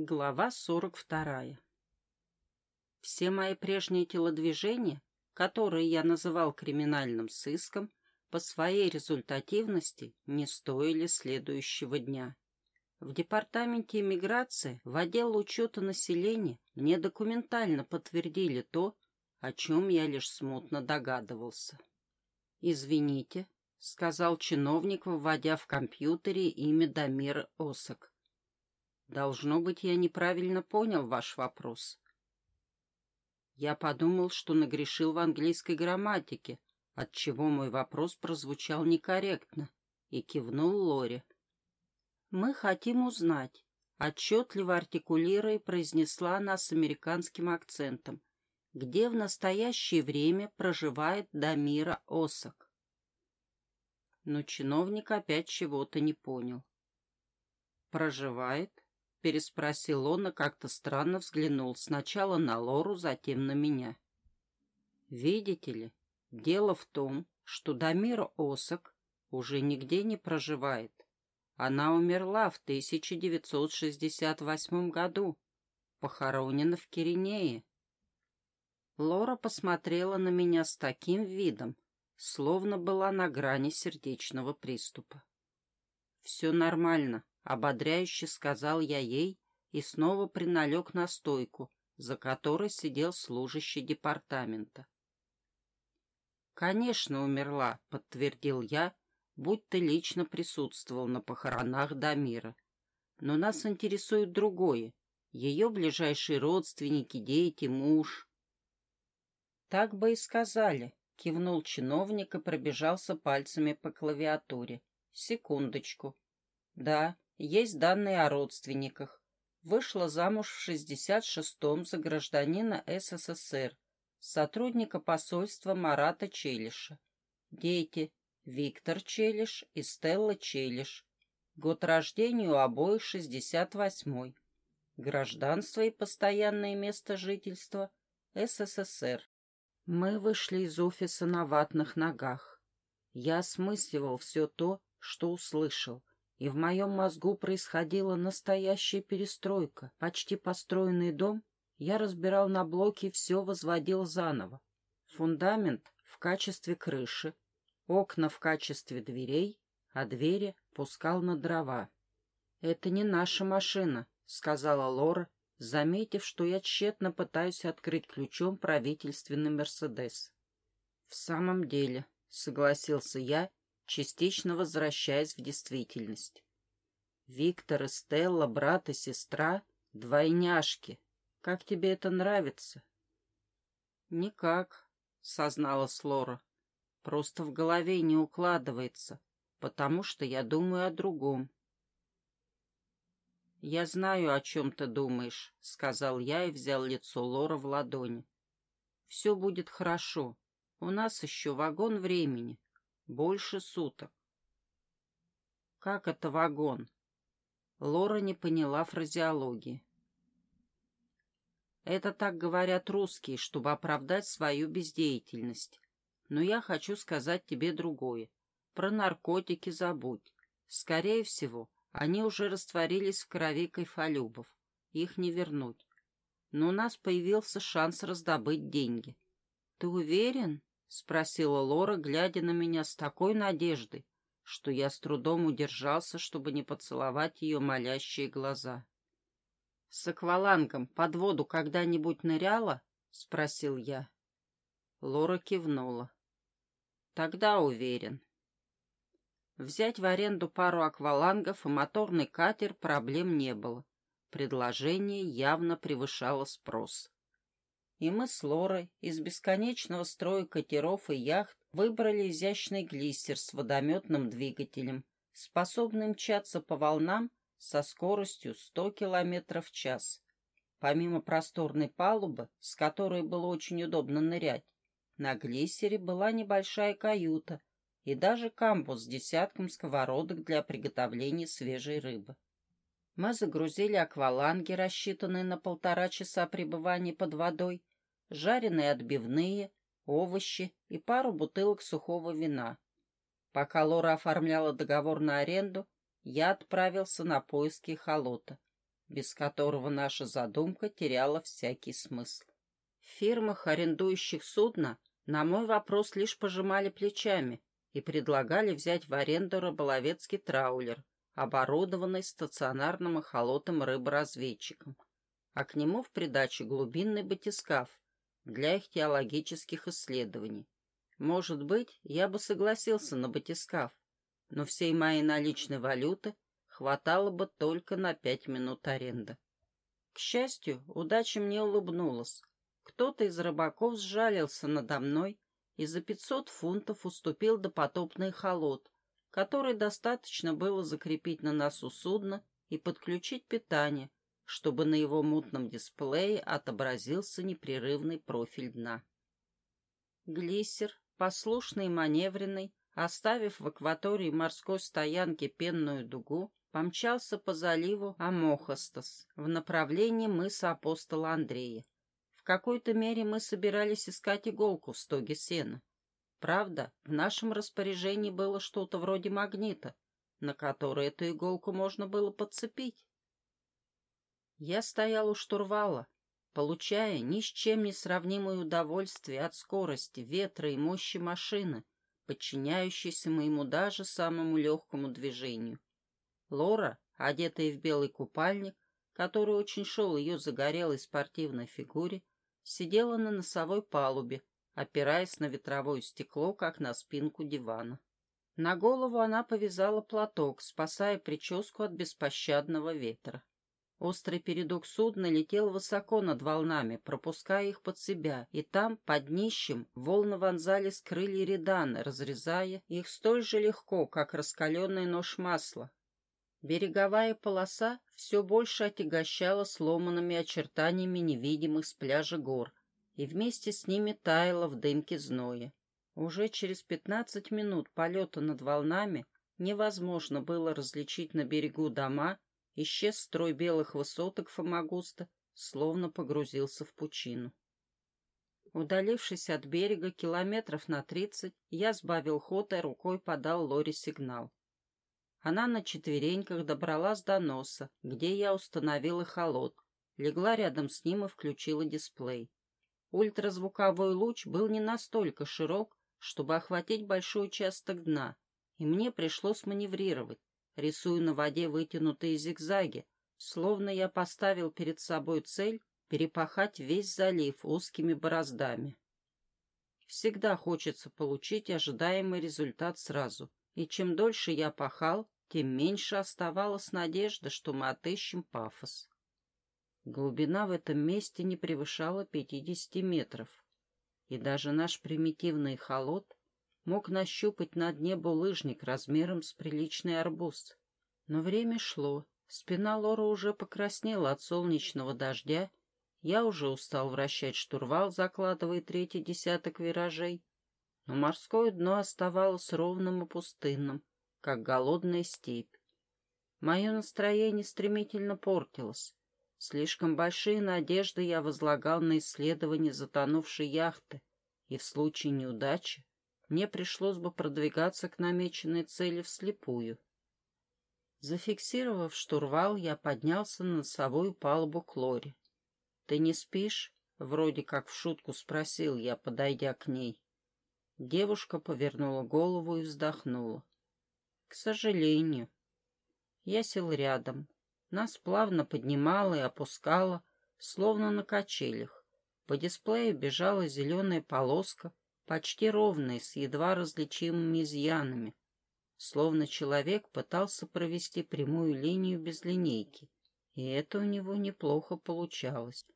Глава 42. Все мои прежние телодвижения, которые я называл криминальным сыском, по своей результативности не стоили следующего дня. В департаменте иммиграции в отдел учета населения мне документально подтвердили то, о чем я лишь смутно догадывался. «Извините», — сказал чиновник, вводя в компьютере имя Дамир Осак. Должно быть, я неправильно понял ваш вопрос. Я подумал, что нагрешил в английской грамматике, отчего мой вопрос прозвучал некорректно, и кивнул Лоре. Мы хотим узнать, отчетливо артикулируя, произнесла она с американским акцентом, где в настоящее время проживает Дамира Осак. Но чиновник опять чего-то не понял. «Проживает?» — переспросил он и как-то странно взглянул сначала на Лору, затем на меня. «Видите ли, дело в том, что Дамира Осак уже нигде не проживает. Она умерла в 1968 году, похоронена в Киринее». Лора посмотрела на меня с таким видом, словно была на грани сердечного приступа. «Все нормально», Ободряюще сказал я ей и снова приналег на стойку, за которой сидел служащий департамента. «Конечно, умерла», — подтвердил я, будь ты лично присутствовал на похоронах Дамира. «Но нас интересует другое. Ее ближайшие родственники, дети, муж». «Так бы и сказали», — кивнул чиновник и пробежался пальцами по клавиатуре. «Секундочку. Да, есть данные о родственниках. Вышла замуж в 66-м за гражданина СССР, сотрудника посольства Марата Челиша. Дети Виктор Челиш и Стелла Челиш. Год рождения у обоих 68-й. Гражданство и постоянное место жительства СССР. Мы вышли из офиса на ватных ногах. Я осмысливал все то, что услышал и в моем мозгу происходила настоящая перестройка. Почти построенный дом я разбирал на блоки и все возводил заново. Фундамент в качестве крыши, окна в качестве дверей, а двери пускал на дрова. «Это не наша машина», — сказала Лора, заметив, что я тщетно пытаюсь открыть ключом правительственный «Мерседес». «В самом деле», — согласился я частично возвращаясь в действительность. Виктор и Стелла, брат и сестра, двойняшки. Как тебе это нравится? Никак, созналась Лора. Просто в голове не укладывается, потому что я думаю о другом. «Я знаю, о чем ты думаешь», — сказал я и взял лицо Лора в ладони. «Все будет хорошо. У нас еще вагон времени. Больше суток. Как это вагон? Лора не поняла фразеологии. Это так говорят русские, чтобы оправдать свою бездеятельность. Но я хочу сказать тебе другое. Про наркотики забудь. Скорее всего, они уже растворились в крови кайфолюбов. Их не вернуть. Но у нас появился шанс раздобыть деньги. Ты уверен? — спросила Лора, глядя на меня с такой надеждой, что я с трудом удержался, чтобы не поцеловать ее молящие глаза. — С аквалангом под воду когда-нибудь ныряла? — спросил я. Лора кивнула. — Тогда уверен. Взять в аренду пару аквалангов и моторный катер проблем не было. Предложение явно превышало спрос и мы с Лорой из бесконечного строя катеров и яхт выбрали изящный глиссер с водометным двигателем, способным мчаться по волнам со скоростью 100 км в час. Помимо просторной палубы, с которой было очень удобно нырять, на глиссере была небольшая каюта и даже камбус с десятком сковородок для приготовления свежей рыбы. Мы загрузили акваланги, рассчитанные на полтора часа пребывания под водой, жареные отбивные, овощи и пару бутылок сухого вина. Пока Лора оформляла договор на аренду, я отправился на поиски холота. без которого наша задумка теряла всякий смысл. В фирмах, арендующих судно, на мой вопрос лишь пожимали плечами и предлагали взять в аренду рыболовецкий траулер, оборудованный стационарным эхолотом рыборазведчиком, а к нему в придачу глубинный батискаф для их теологических исследований. Может быть, я бы согласился на батискаф, но всей моей наличной валюты хватало бы только на пять минут аренды. К счастью, удача мне улыбнулась. Кто-то из рыбаков сжалился надо мной и за пятьсот фунтов уступил допотопный холод, который достаточно было закрепить на носу судна и подключить питание, чтобы на его мутном дисплее отобразился непрерывный профиль дна. Глиссер, послушный и маневренный, оставив в акватории морской стоянки пенную дугу, помчался по заливу Амохостас в направлении мыса апостола Андрея. В какой-то мере мы собирались искать иголку в стоге сена. Правда, в нашем распоряжении было что-то вроде магнита, на который эту иголку можно было подцепить. Я стоял у штурвала, получая ни с чем не сравнимое удовольствие от скорости, ветра и мощи машины, подчиняющейся моему даже самому легкому движению. Лора, одетая в белый купальник, который очень шел ее загорелой спортивной фигуре, сидела на носовой палубе, опираясь на ветровое стекло, как на спинку дивана. На голову она повязала платок, спасая прическу от беспощадного ветра. Острый передок судна летел высоко над волнами, пропуская их под себя, и там, под днищем, волны вонзались крылья редана, разрезая их столь же легко, как раскаленный нож масла. Береговая полоса все больше отягощала сломанными очертаниями невидимых с пляжа гор, и вместе с ними таяла в дымке зноя. Уже через пятнадцать минут полета над волнами невозможно было различить на берегу дома Исчез строй белых высоток Фомагуста, словно погрузился в пучину. Удалившись от берега километров на тридцать, я сбавил ход и рукой подал Лоре сигнал. Она на четвереньках добралась до носа, где я установил эхолот, легла рядом с ним и включила дисплей. Ультразвуковой луч был не настолько широк, чтобы охватить большой участок дна, и мне пришлось маневрировать, рисуя на воде вытянутые зигзаги, словно я поставил перед собой цель перепахать весь залив узкими бороздами. Всегда хочется получить ожидаемый результат сразу, и чем дольше я пахал, тем меньше оставалась надежда, что мы отыщем пафос. Глубина в этом месте не превышала 50 метров, и даже наш примитивный холод мог нащупать на дне булыжник размером с приличный арбуз. Но время шло, спина Лора уже покраснела от солнечного дождя, я уже устал вращать штурвал, закладывая третий десяток виражей, но морское дно оставалось ровным и пустынным, как голодная степь. Мое настроение стремительно портилось. Слишком большие надежды я возлагал на исследование затонувшей яхты, и в случае неудачи мне пришлось бы продвигаться к намеченной цели вслепую. Зафиксировав штурвал, я поднялся на носовую палубу Клори. «Ты не спишь?» — вроде как в шутку спросил я, подойдя к ней. Девушка повернула голову и вздохнула. «К сожалению». Я сел рядом. Нас плавно поднимало и опускало, словно на качелях. По дисплею бежала зеленая полоска, почти ровная, с едва различимыми изъянами, словно человек пытался провести прямую линию без линейки, и это у него неплохо получалось.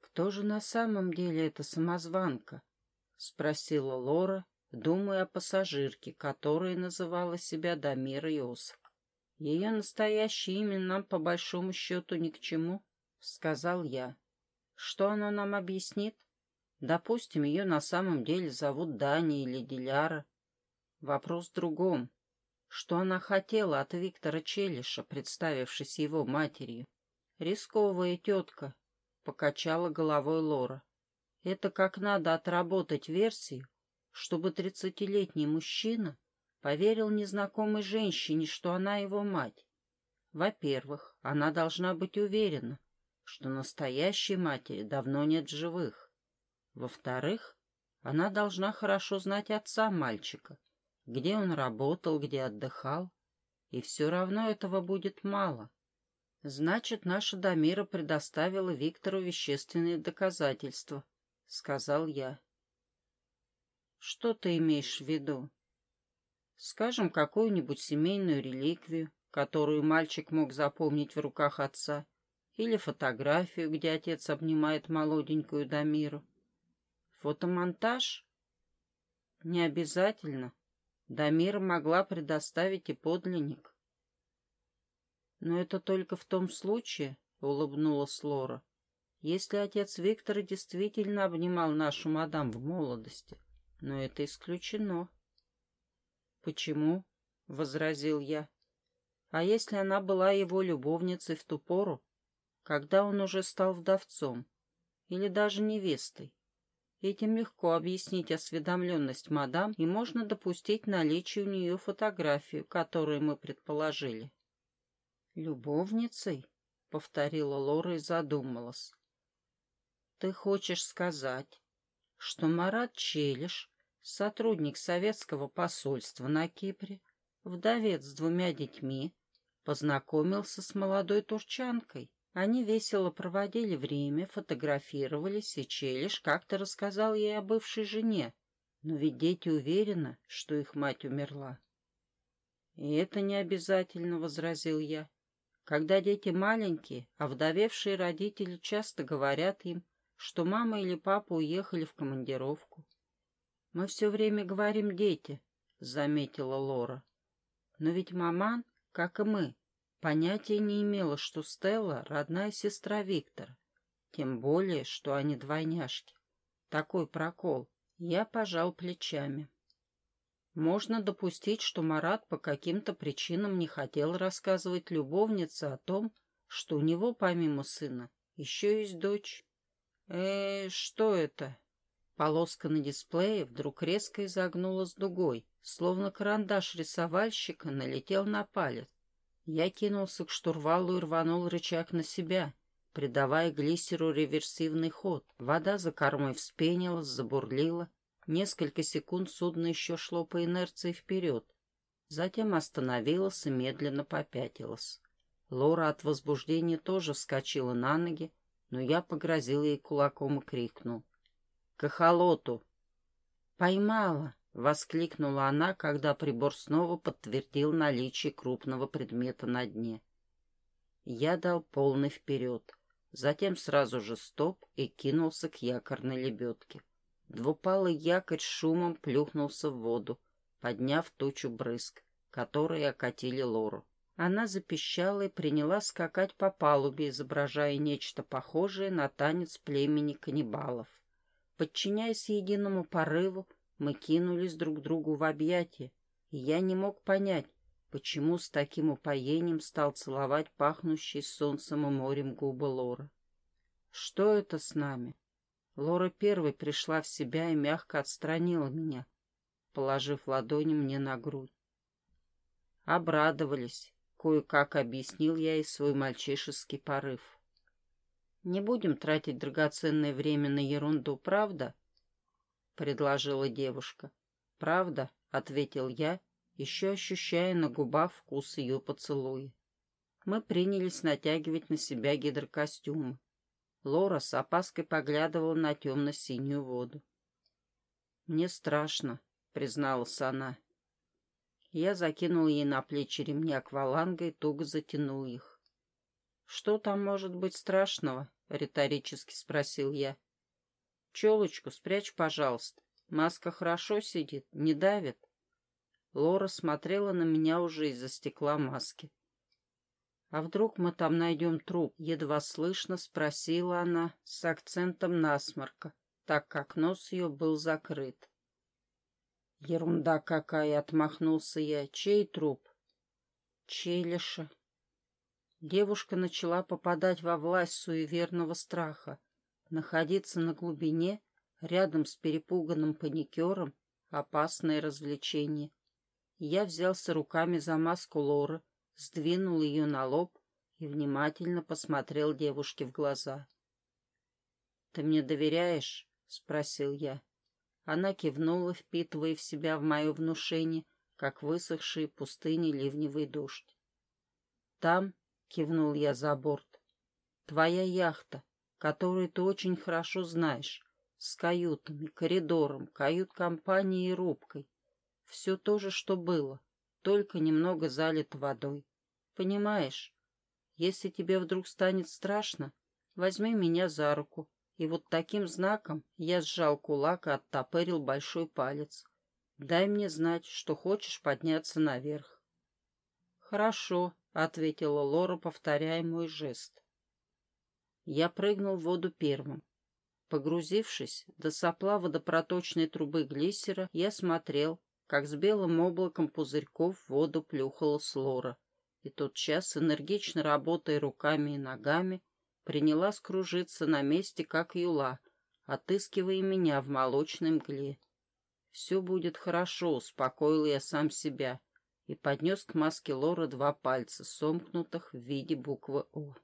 «Кто же на самом деле эта самозванка?» — спросила Лора, думая о пассажирке, которая называла себя Дамира Иосак. «Ее настоящее имя нам, по большому счету, ни к чему», — сказал я. «Что оно нам объяснит?» Допустим, ее на самом деле зовут Дани или Диляра. Вопрос в другом. Что она хотела от Виктора Челиша, представившись его матерью? Рисковая тетка, покачала головой Лора. Это как надо отработать версию, чтобы тридцатилетний мужчина поверил незнакомой женщине, что она его мать. Во-первых. она должна быть уверена, что настоящей матери давно нет живых. Во-вторых, она должна хорошо знать отца мальчика, где он работал, где отдыхал, и все равно этого будет мало. Значит, наша Дамира предоставила Виктору вещественные доказательства, — сказал я. Что ты имеешь в виду? Скажем, какую-нибудь семейную реликвию, которую мальчик мог запомнить в руках отца, или фотографию, где отец обнимает молоденькую Дамиру. Фотомонтаж? Не обязательно. Дамира могла предоставить и подлинник. Но это только в том случае, — улыбнулась Лора, — если отец Виктора действительно обнимал нашу мадам в молодости. Но это исключено. «Почему?» — возразил я. «А если она была его любовницей в ту пору, когда он уже стал вдовцом или даже невестой? Этим легко объяснить осведомленность мадам, и можно допустить наличие у нее фотографии, которую мы предположили». «Любовницей?» — повторила Лора и задумалась. «Ты хочешь сказать, что Марат Челиш сотрудник советского посольства на Кипре, вдовец с двумя детьми, познакомился с молодой турчанкой. Они весело проводили время, фотографировались, и Челиш как-то рассказал ей о бывшей жене, но ведь дети уверены, что их мать умерла. «И это не обязательно», — возразил я. «Когда дети маленькие, а вдовевшие родители часто говорят им, что мама или папа уехали в командировку. «Мы все время говорим «дети», — заметила Лора. «Но ведь маман, как и мы, понятия не имела, что Стелла — родная сестра Виктора. Тем более, что они двойняшки. Такой прокол. Я пожал плечами. Можно допустить, что Марат по каким-то причинам не хотел рассказывать любовнице о том, что у него, помимо сына, еще есть дочь. э что это?» Полоска на дисплее вдруг резко изогнулась дугой, словно карандаш рисовальщика налетел на палец. Я кинулся к штурвалу и рванул рычаг на себя, придавая глиссеру реверсивный ход. Вода за кормой вспенилась, забурлила. Несколько секунд судно еще шло по инерции вперед. Затем остановилось и медленно попятилось. Лора от возбуждения тоже вскочила на ноги, но я погрозил ей кулаком и крикнул — к эхолоту. «Поймала!» — воскликнула она, когда прибор снова подтвердил наличие крупного предмета на дне. Я дал полный вперед, затем сразу же стоп и кинулся к якорной лебедке. Двупалый якорь шумом плюхнулся в воду, подняв тучу брызг, которые окатили Лору. Она запищала и приняла скакать по палубе, изображая нечто похожее на танец племени каннибалов. Подчиняясь единому порыву, мы кинулись друг другу в объятия, и я не мог понять, почему с таким упоением стал целовать пахнущий солнцем и морем губы Лора. Что это с нами? Лора первой пришла в себя и мягко отстранила меня, положив ладони мне на грудь. Обрадовались, кое-как объяснил я и свой мальчишеский порыв. «Не будем тратить драгоценное время на ерунду, правда?» — предложила девушка. «Правда», — ответил я, еще ощущая на губах вкус ее поцелуя. Мы принялись натягивать на себя гидрокостюмы. Лора с опаской поглядывала на темно-синюю воду. «Мне страшно», — призналась она. Я закинул ей на плечи ремни акваланга и туго затянул их. «Что там может быть страшного?» — риторически спросил я. «Челочку спрячь, пожалуйста. Маска хорошо сидит, не давит». Лора смотрела на меня уже из-за стекла маски. «А вдруг мы там найдем труп?» — едва слышно спросила она с акцентом насморка, так как нос ее был закрыт. «Ерунда какая!» — отмахнулся я. «Чей труп?» «Челиша», девушка начала попадать во власть суеверного страха. Находиться на глубине, рядом с перепуганным паникером — опасное развлечение. Я взялся руками за маску Лоры, сдвинул ее на лоб и внимательно посмотрел девушке в глаза. «Ты мне доверяешь?» — спросил я. Она кивнула, впитывая в себя в мое внушение, как высохший пустыни ливневый дождь. «Там», — кивнул я за борт, — «твоя яхта, которую ты очень хорошо знаешь, с каютами, коридором, кают-компанией и рубкой. Все то же, что было, только немного залито водой. Понимаешь, если тебе вдруг станет страшно, возьми меня за руку, и вот таким знаком я сжал кулак и оттопырил большой палец. Дай мне знать, что хочешь подняться наверх. «Хорошо», — ответила Лора, повторяя мой жест. Я прыгнул в воду первым. Погрузившись до сопла водопроточной трубы глиссера, я смотрел, как с белым облаком пузырьков в воду плюхалась Лора, и тотчас, энергично работая руками и ногами, принялась кружиться на месте, как юла, отыскивая меня в молочной мгле. «Все будет хорошо», — успокоил я сам себя и поднес к маске Лора два пальца, сомкнутых в виде буквы «О».